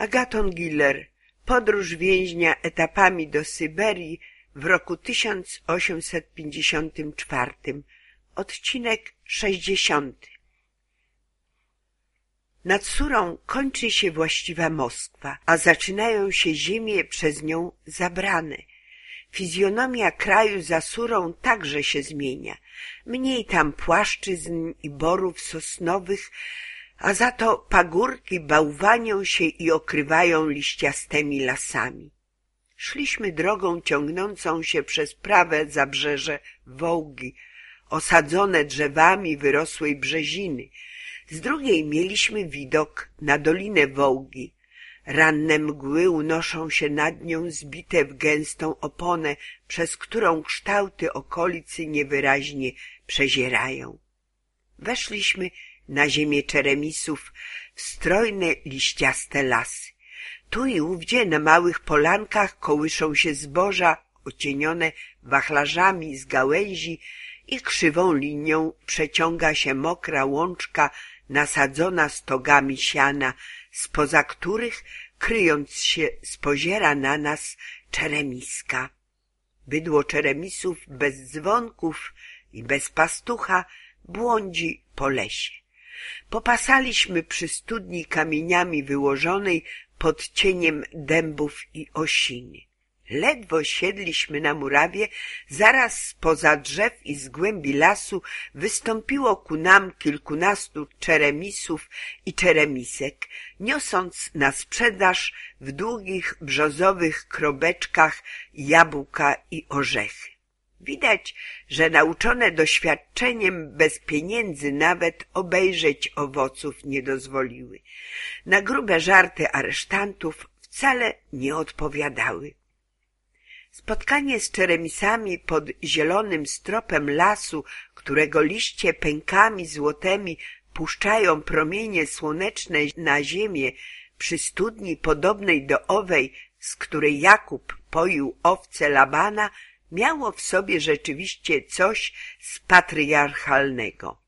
Agaton Giller Podróż więźnia etapami do Syberii w roku 1854 Odcinek 60 Nad Surą kończy się właściwa Moskwa, a zaczynają się ziemie przez nią zabrane. Fizjonomia kraju za Surą także się zmienia. Mniej tam płaszczyzn i borów sosnowych, a za to pagórki bałwanią się i okrywają liściastymi lasami. Szliśmy drogą ciągnącą się przez prawe zabrzeże Wołgi, osadzone drzewami wyrosłej brzeziny. Z drugiej mieliśmy widok na Dolinę Wołgi. Ranne mgły unoszą się nad nią zbite w gęstą oponę, przez którą kształty okolicy niewyraźnie przezierają. Weszliśmy na ziemię czeremisów strojne liściaste lasy. Tu i ówdzie na małych polankach kołyszą się zboża ocienione wachlarzami z gałęzi i krzywą linią przeciąga się mokra łączka nasadzona stogami siana, spoza których, kryjąc się, spoziera na nas czeremiska. Bydło czeremisów bez dzwonków i bez pastucha błądzi po lesie. Popasaliśmy przy studni kamieniami wyłożonej pod cieniem dębów i osiny. Ledwo siedliśmy na murawie, zaraz spoza drzew i z głębi lasu wystąpiło ku nam kilkunastu czeremisów i czeremisek, niosąc na sprzedaż w długich brzozowych krobeczkach jabłka i orzechy. Widać, że nauczone doświadczeniem bez pieniędzy nawet obejrzeć owoców nie dozwoliły. Na grube żarty aresztantów wcale nie odpowiadały. Spotkanie z czeremisami pod zielonym stropem lasu, którego liście pękami złotymi puszczają promienie słoneczne na ziemię przy studni podobnej do owej, z której Jakub poił owce Labana, miało w sobie rzeczywiście coś z patriarchalnego.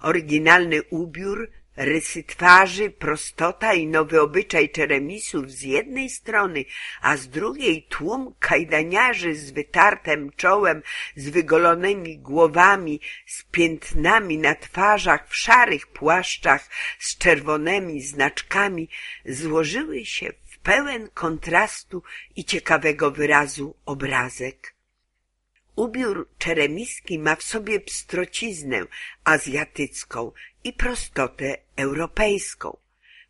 Oryginalny ubiór, rysy twarzy, prostota i nowy obyczaj czeremisów z jednej strony, a z drugiej tłum kajdaniarzy z wytartem czołem, z wygolonymi głowami, z piętnami na twarzach, w szarych płaszczach, z czerwonymi znaczkami, złożyły się pełen kontrastu i ciekawego wyrazu obrazek. Ubiór czeremiski ma w sobie pstrociznę azjatycką i prostotę europejską.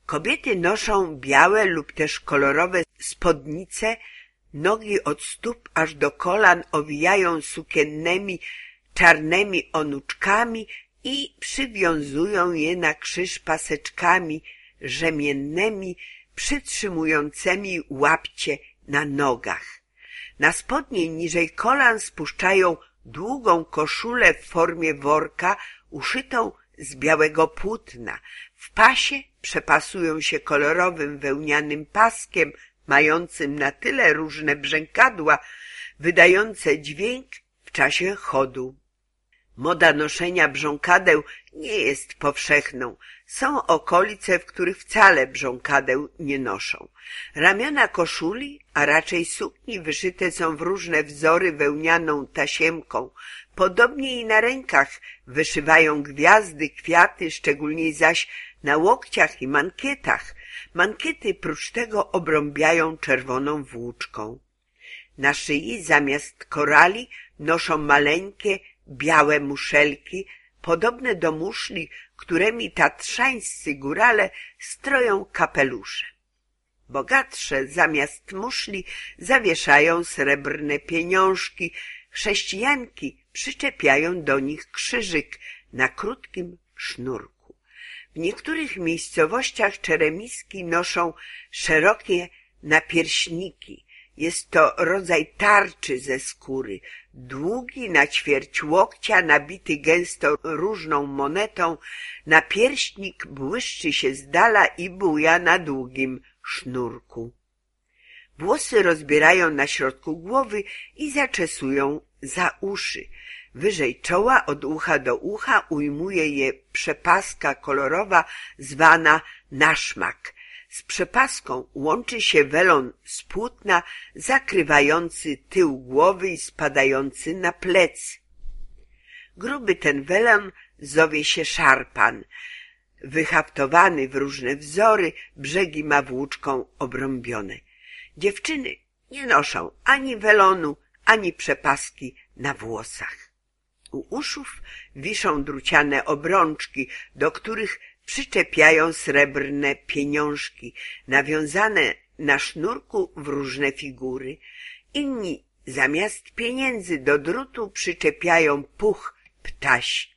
Kobiety noszą białe lub też kolorowe spodnice, nogi od stóp aż do kolan owijają sukiennymi, czarnymi onuczkami i przywiązują je na krzyż paseczkami rzemiennymi przytrzymującymi łapcie na nogach. Na spodnie niżej kolan spuszczają długą koszulę w formie worka uszytą z białego płótna. W pasie przepasują się kolorowym wełnianym paskiem, mającym na tyle różne brzękadła, wydające dźwięk w czasie chodu. Moda noszenia brząkadeł nie jest powszechną. Są okolice, w których wcale brząkadeł nie noszą. Ramiona koszuli, a raczej sukni wyszyte są w różne wzory wełnianą tasiemką. Podobnie i na rękach wyszywają gwiazdy, kwiaty, szczególnie zaś na łokciach i mankietach. Mankiety prócz tego obrąbiają czerwoną włóczką. Na szyi zamiast korali noszą maleńkie, białe muszelki, podobne do muszli, którymi tatrzańscy górale stroją kapelusze. Bogatsze zamiast muszli zawieszają srebrne pieniążki, chrześcijanki przyczepiają do nich krzyżyk na krótkim sznurku. W niektórych miejscowościach czeremiski noszą szerokie napierśniki, jest to rodzaj tarczy ze skóry, długi na ćwierć łokcia, nabity gęsto różną monetą, napierśnik błyszczy się z dala i buja na długim sznurku. Włosy rozbierają na środku głowy i zaczesują za uszy. Wyżej czoła od ucha do ucha ujmuje je przepaska kolorowa zwana naszmak, Z przepaską łączy się welon z płótna zakrywający tył głowy i spadający na plecy. Gruby ten welon zowie się szarpan. Wyhaftowany w różne wzory, brzegi ma włóczką obrąbione. Dziewczyny nie noszą ani welonu, ani przepaski na włosach. U uszów wiszą druciane obrączki, do których przyczepiają srebrne pieniążki, nawiązane na sznurku w różne figury. Inni zamiast pieniędzy do drutu przyczepiają puch ptasi.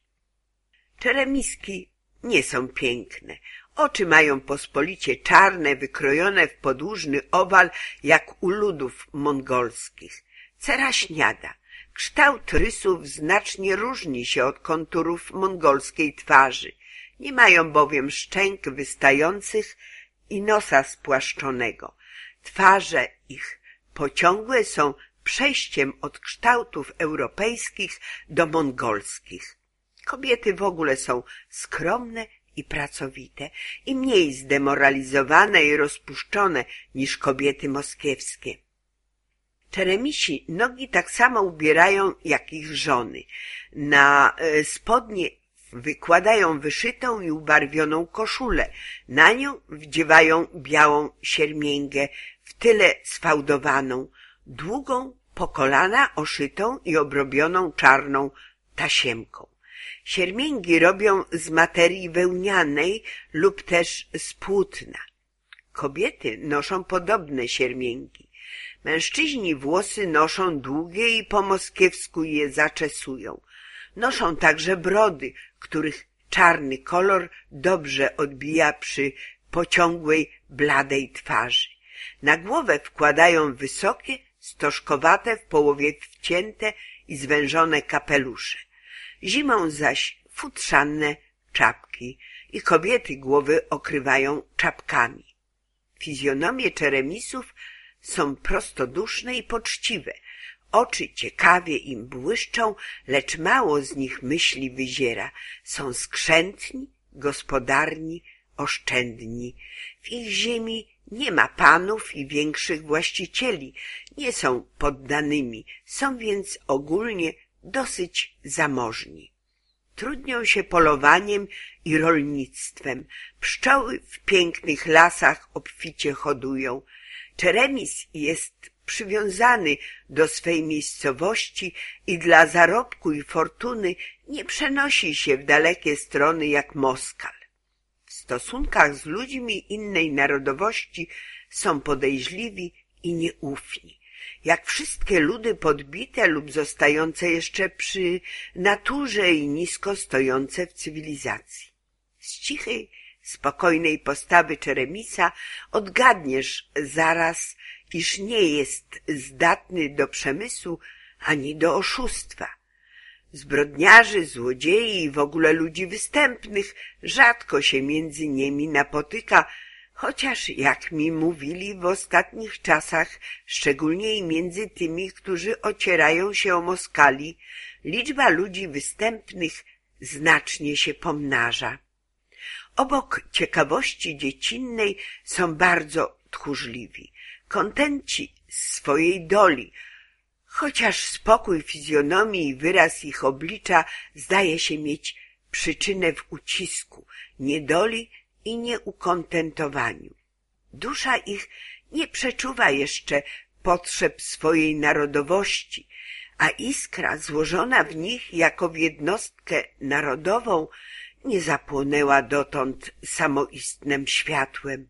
Czeremiski nie są piękne. Oczy mają pospolicie czarne, wykrojone w podłużny owal, jak u ludów mongolskich. Cera śniada. Kształt rysów znacznie różni się od konturów mongolskiej twarzy. Nie mają bowiem szczęk wystających i nosa spłaszczonego. Twarze ich pociągłe są przejściem od kształtów europejskich do mongolskich. Kobiety w ogóle są skromne i pracowite i mniej zdemoralizowane i rozpuszczone niż kobiety moskiewskie. Czeremisi nogi tak samo ubierają jak ich żony. Na e, spodnie wykładają wyszytą i ubarwioną koszulę. Na nią wdziewają białą siermięgę, w tyle sfałdowaną, długą po kolana oszytą i obrobioną czarną tasiemką. Siermięgi robią z materii wełnianej lub też z płótna. Kobiety noszą podobne siermięgi. Mężczyźni włosy noszą długie i po moskiewsku je zaczesują. Noszą także brody, których czarny kolor dobrze odbija przy pociągłej, bladej twarzy. Na głowę wkładają wysokie, stożkowate, w połowie wcięte i zwężone kapelusze. Zimą zaś futrzanne czapki i kobiety głowy okrywają czapkami. Fizjonomie czeremisów są prostoduszne i poczciwe. Oczy ciekawie im błyszczą, lecz mało z nich myśli wyziera. Są skrzętni, gospodarni, oszczędni. W ich ziemi nie ma panów i większych właścicieli, nie są poddanymi, są więc ogólnie dosyć zamożni. Trudnią się polowaniem i rolnictwem. Pszczoły w pięknych lasach obficie hodują. Czeremis jest przywiązany do swej miejscowości i dla zarobku i fortuny nie przenosi się w dalekie strony jak Moskal. W stosunkach z ludźmi innej narodowości są podejrzliwi i nieufni jak wszystkie ludy podbite lub zostające jeszcze przy naturze i nisko stojące w cywilizacji. Z cichej, spokojnej postawy Czeremisa odgadniesz zaraz, iż nie jest zdatny do przemysłu ani do oszustwa. Zbrodniarzy, złodziei i w ogóle ludzi występnych rzadko się między nimi napotyka, Chociaż, jak mi mówili w ostatnich czasach, szczególnie między tymi, którzy ocierają się o Moskali, liczba ludzi występnych znacznie się pomnaża. Obok ciekawości dziecinnej są bardzo tchórzliwi, kontenci z swojej doli, chociaż spokój fizjonomii i wyraz ich oblicza zdaje się mieć przyczynę w ucisku, niedoli i nieukontentowaniu. Dusza ich nie przeczuwa jeszcze potrzeb swojej narodowości, a iskra złożona w nich jako w jednostkę narodową nie zapłonęła dotąd samoistnym światłem.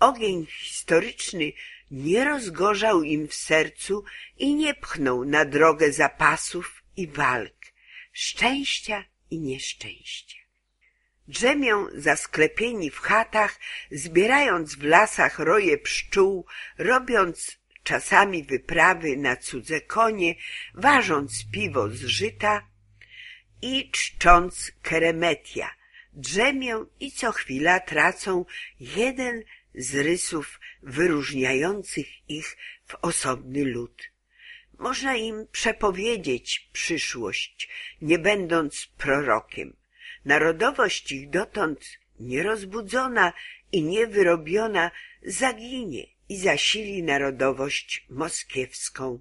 Ogień historyczny nie rozgorzał im w sercu i nie pchnął na drogę zapasów i walk, szczęścia i nieszczęścia. Drzemią zasklepieni w chatach, zbierając w lasach roje pszczół, robiąc czasami wyprawy na cudze konie, ważąc piwo z żyta i czcząc keremetia. Drzemią i co chwila tracą jeden z rysów wyróżniających ich w osobny lud. Można im przepowiedzieć przyszłość, nie będąc prorokiem. Narodowość ich dotąd nierozbudzona i niewyrobiona zaginie i zasili narodowość moskiewską.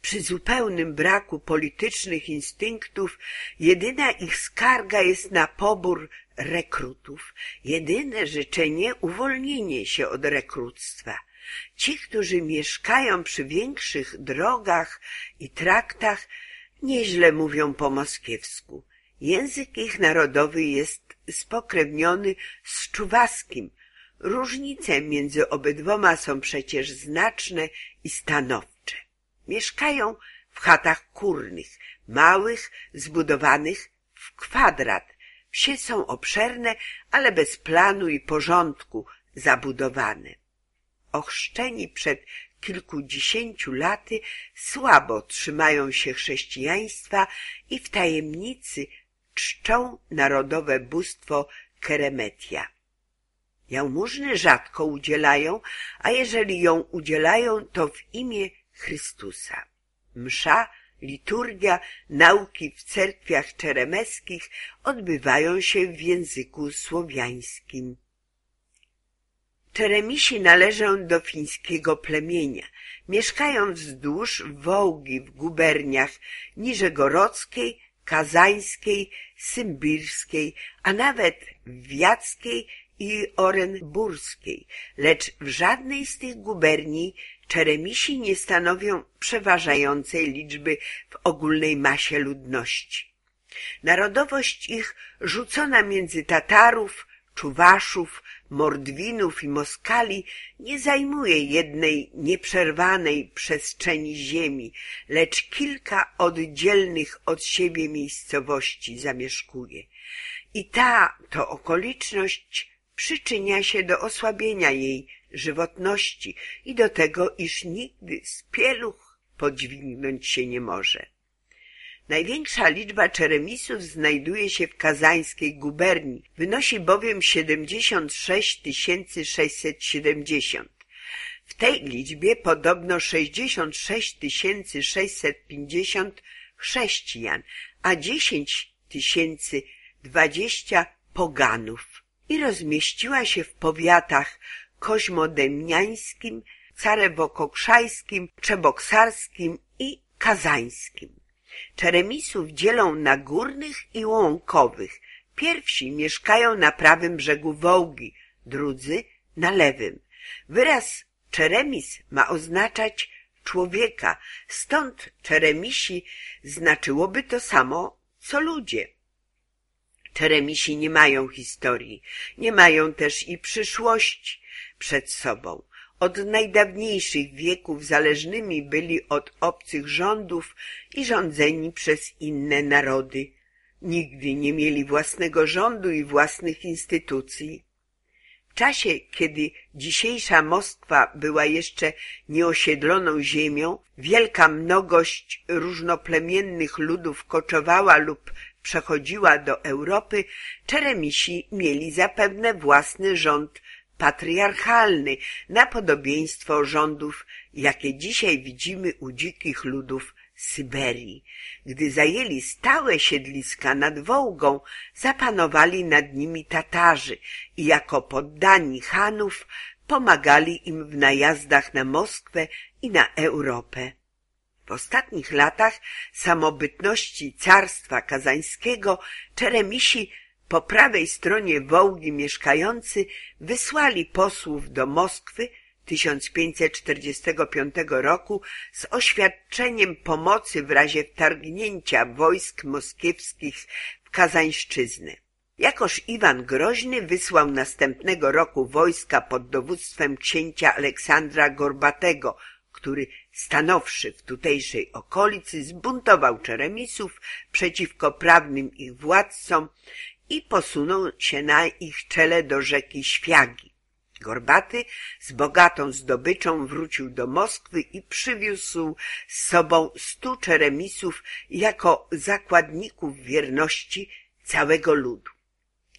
Przy zupełnym braku politycznych instynktów jedyna ich skarga jest na pobór rekrutów. Jedyne życzenie uwolnienie się od rekructwa. Ci, którzy mieszkają przy większych drogach i traktach, nieźle mówią po moskiewsku. Język ich narodowy jest spokrewniony z czuwaskim. Różnice między obydwoma są przecież znaczne i stanowcze. Mieszkają w chatach kurnych, małych, zbudowanych w kwadrat. Wsie są obszerne, ale bez planu i porządku zabudowane. Ochrzczeni przed kilkudziesięciu laty słabo trzymają się chrześcijaństwa i w tajemnicy czczą narodowe bóstwo Keremetia. Jałmużny rzadko udzielają, a jeżeli ją udzielają, to w imię Chrystusa. Msza, liturgia, nauki w cerkwiach czeremeskich odbywają się w języku słowiańskim. Czeremisi należą do fińskiego plemienia. Mieszkają wzdłuż Wołgi w guberniach Niżegorodzkiej, Kazańskiej, Symbirskiej, a nawet Wiackiej i Orenburskiej, lecz w żadnej z tych guberni Czeremisi nie stanowią przeważającej liczby w ogólnej masie ludności. Narodowość ich rzucona między Tatarów, Czuwaszów, Mordwinów i Moskali nie zajmuje jednej nieprzerwanej przestrzeni ziemi, lecz kilka oddzielnych od siebie miejscowości zamieszkuje. I ta to okoliczność przyczynia się do osłabienia jej żywotności i do tego, iż nigdy z pieluch podźwignąć się nie może. Największa liczba czeremisów znajduje się w kazańskiej guberni, wynosi bowiem 76 670. W tej liczbie podobno 66 650 chrześcijan, a 10 020 poganów i rozmieściła się w powiatach koźmodemiańskim, carewokokszajskim, czeboksarskim i kazańskim. Czeremisów dzielą na górnych i łąkowych. Pierwsi mieszkają na prawym brzegu Wołgi, drudzy na lewym. Wyraz czeremis ma oznaczać człowieka, stąd czeremisi znaczyłoby to samo, co ludzie. Czeremisi nie mają historii, nie mają też i przyszłości przed sobą. Od najdawniejszych wieków zależnymi byli od obcych rządów i rządzeni przez inne narody. Nigdy nie mieli własnego rządu i własnych instytucji. W czasie, kiedy dzisiejsza Moskwa była jeszcze nieosiedloną ziemią, wielka mnogość różnoplemiennych ludów koczowała lub przechodziła do Europy, Czeremisi mieli zapewne własny rząd patriarchalny, na podobieństwo rządów, jakie dzisiaj widzimy u dzikich ludów Syberii. Gdy zajęli stałe siedliska nad Wołgą, zapanowali nad nimi Tatarzy i jako poddani Hanów pomagali im w najazdach na Moskwę i na Europę. W ostatnich latach samobytności carstwa kazańskiego Czeremisi po prawej stronie Wołgi mieszkający wysłali posłów do Moskwy 1545 roku z oświadczeniem pomocy w razie wtargnięcia wojsk moskiewskich w Kazańszczyznę. Jakoż Iwan Groźny wysłał następnego roku wojska pod dowództwem księcia Aleksandra Gorbatego, który stanowszy w tutejszej okolicy zbuntował Czeremisów przeciwko prawnym ich władcom i posunął się na ich czele do rzeki Świagi. Gorbaty z bogatą zdobyczą wrócił do Moskwy i przywiózł z sobą stu czeremisów jako zakładników wierności całego ludu.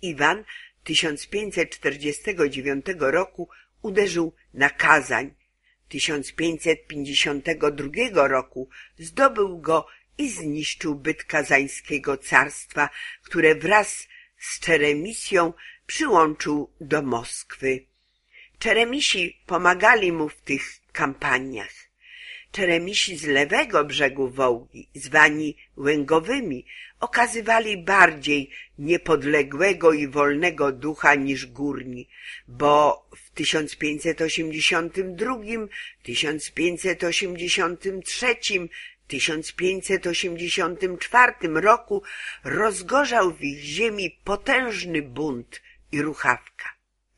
Iwan 1549 roku uderzył na Kazań. 1552 roku zdobył go i zniszczył byt kazańskiego carstwa, które wraz z Czeremisją przyłączył do Moskwy. Czeremisi pomagali mu w tych kampaniach. Czeremisi z lewego brzegu Wołgi, zwani Łęgowymi, okazywali bardziej niepodległego i wolnego ducha niż górni, bo w 1582, 1583, 1584 roku rozgorzał w ich ziemi potężny bunt i ruchawka.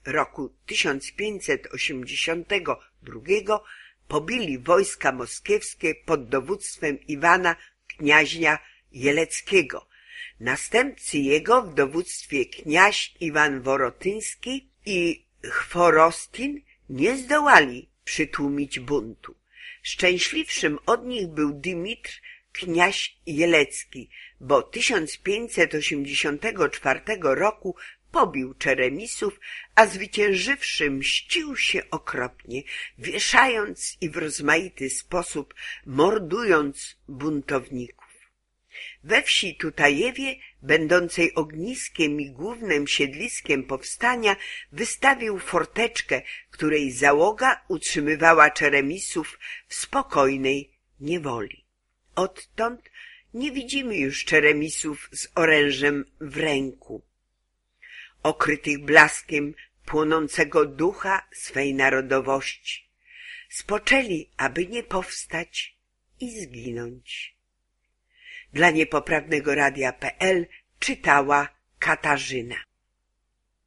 Roku 1582 pobili wojska moskiewskie pod dowództwem Iwana kniazia Jeleckiego. Następcy jego w dowództwie kniaź Iwan Worotyński i Chworostin nie zdołali przytłumić buntu. Szczęśliwszym od nich był Dymitr kniaź Jelecki, bo 1584 roku pobił Czeremisów, a zwyciężywszy mścił się okropnie, wieszając i w rozmaity sposób mordując buntowników. We wsi Tutajewie, będącej ogniskiem i głównym siedliskiem powstania, wystawił forteczkę, której załoga utrzymywała Czeremisów w spokojnej niewoli. Odtąd nie widzimy już Czeremisów z orężem w ręku okrytych blaskiem płonącego ducha swej narodowości. Spoczęli, aby nie powstać i zginąć. Dla niepoprawnego radia.pl czytała Katarzyna.